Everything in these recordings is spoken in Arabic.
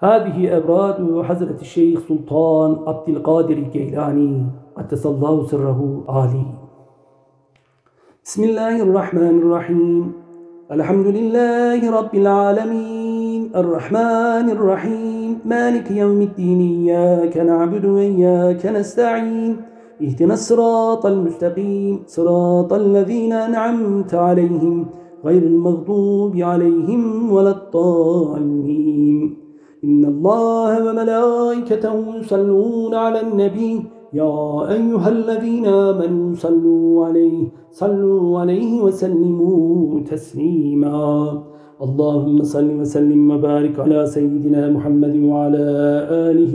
هذه أبراد حضرة الشيخ سلطان عبد القادر الجيلاني. قدس الله سره عالي بسم الله الرحمن الرحيم. الحمد لله رب العالمين. الرحمن الرحيم. مالك يوم الدين. إياك نعبد وإياك نستعين. اهتنا الصراط المستقيم. صراط الذين أنعمت عليهم غير المغضوب عليهم ولا الضالين. إن الله وملائكته يصلون على النبي. يا أيها الذين آمنوا صلوا عليه صلوا عليه وسلموا تسليما. اللهم صل وسلم وبارك على سيدنا محمد وعلى آله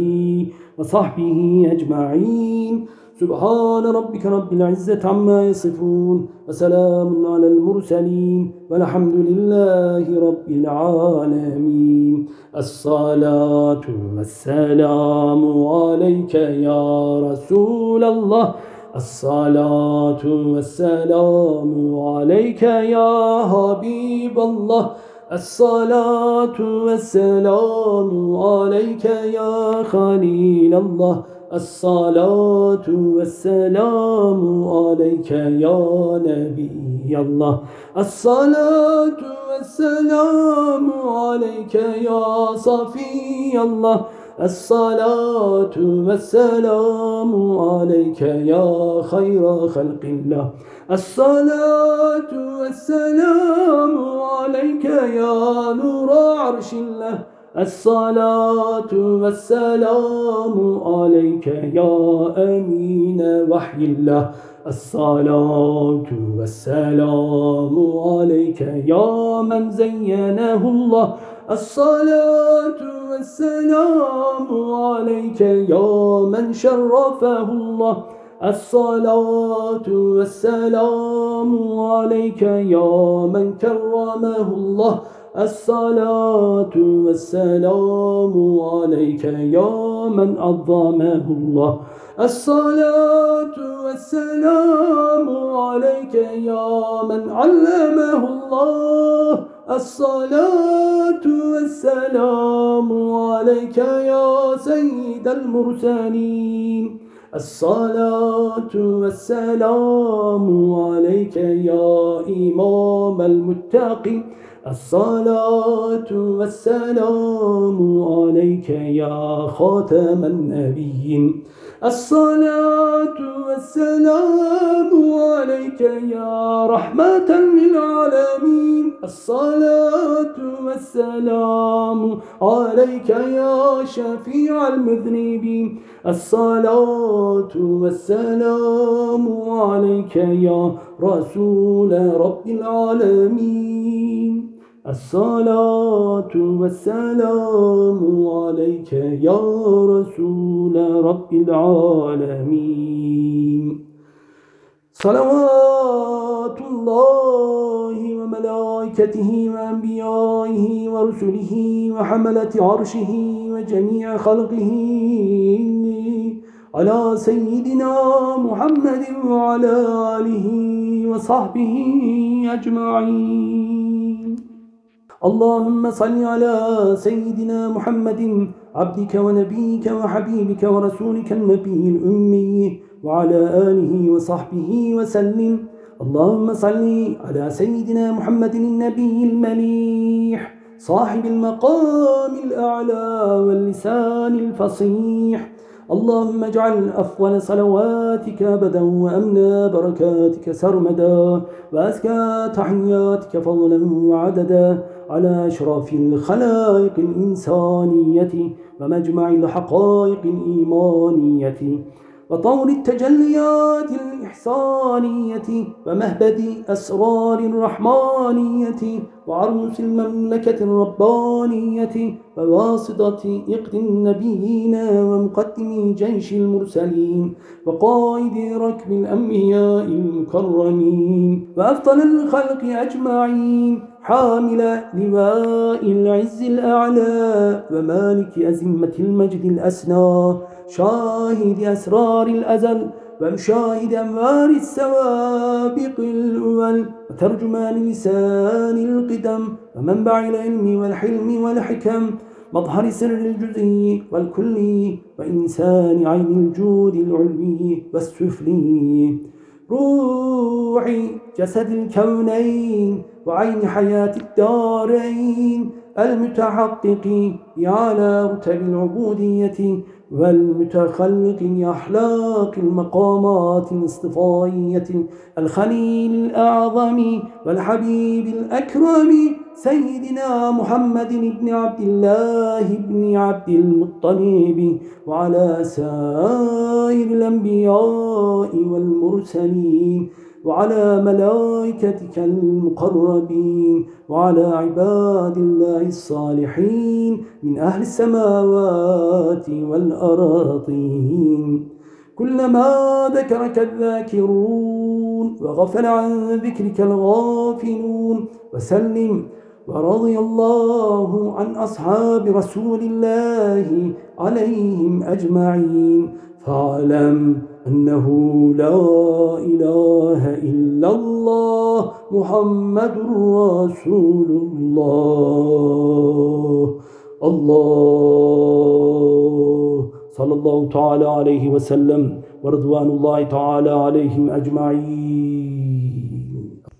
وصحبه أجمعين. سبحان ربك رب العزة عما يصفون وسلام على المرسلين والحمد لله رب العالمين. الصلاة والسلام عليك يا رسول الله. الصلاة والسلام عليك يا حبيب الله. الصلاة والسلام عليك يا خليل الله. الصلاة والسلام عليك يا نبي الله. الصلاة والسلام عليك يا صفي الله. الصلاة والسلام عليك يا خير خلق الله. الصلاة والسلام عليك يا نور عرش الله. الصلاة والسلام عليك يا أمين وحي الله. الصلاة والسلام عليك يا من زينه الله. الصلاة والسلام عليك يا من شرفه الله. الصلاة والسلام عليك يا من كرمه الله. الصلاة والسلام عليك يا من عظمه الله. الصلاة والسلام عليك يا من علمه الله. الصلاة والسلام عليك يا سيد المرسلين. الصلاة والسلام عليك يا إمام المتقين. الصلاة والسلام عليك يا خاتم النبيين. الصلاة والسلام عليك يا رحمة للعالمين. الصلاة والسلام عليك يا شفيع المذنبين. الصلاة والسلام عليك يا رسول رب العالمين. الصلاة والسلام عليك يا رسول رب العالمين. صلوات الله وملائكته وأنبيائه ورسله وحملة عرشه وجميع خلقه على سيدنا محمد وعلى آله وصحبه أجمعين. اللهم صل على سيدنا محمد عبدك ونبيك وحبيبك ورسولك النبي الأمي وعلى آله وصحبه وسلم. اللهم صل على سيدنا محمد النبي المليح صاحب المقام الأعلى واللسان الفصيح. اللهم اجعل أفضل صلواتك أبدا وأمنا بركاتك سرمدا وأزكى تحياتك فضلا وعددا. على أشرف الخلائق الإنسانية ومجمع الحقائق الإيمانية وطور التجليات الإحسانية ومهبد أسرار الرحمانية وعروس المملكة الربانية وواسطة إقد النبيين ومقدم جيش المرسلين وقائد ركب الأنبياء المكرمين وأفضل الخلق أجمعين حامل لواء العز الأعلى ومالك أزمة المجد الأسنى شاهد أسرار الأزل ومشاهد أنوار السوابق الأول وترجمان لسان القدم ومنبع العلم والحلم والحكم مظهر سر الجزئي والكلي وإنسان عين الجود العلوي والسفلي روحي جسد الكونين وعين حياة الدارين المتحقق على رتب العبودية والمتخلق بأخلاق المقامات الاصطفائية الخليل الأعظم والحبيب الأكرم سيدنا محمد بن عبد الله بن عبد المطلب وعلى سائر الأنبياء والمرسلين. وعلى ملائكتك المقربين وعلى عباد الله الصالحين من أهل السماوات والأراضين. كلما ذكرك الذاكرون وغفل عن ذكرك الغافلون وسلم ورضي الله عن أصحاب رسول الله عليهم أجمعين. فاعلم أنه لا إله إلا الله محمد رسول الله. الله صلى الله تعالى عليه وسلم ورضوان الله تعالى عليهم أجمعين.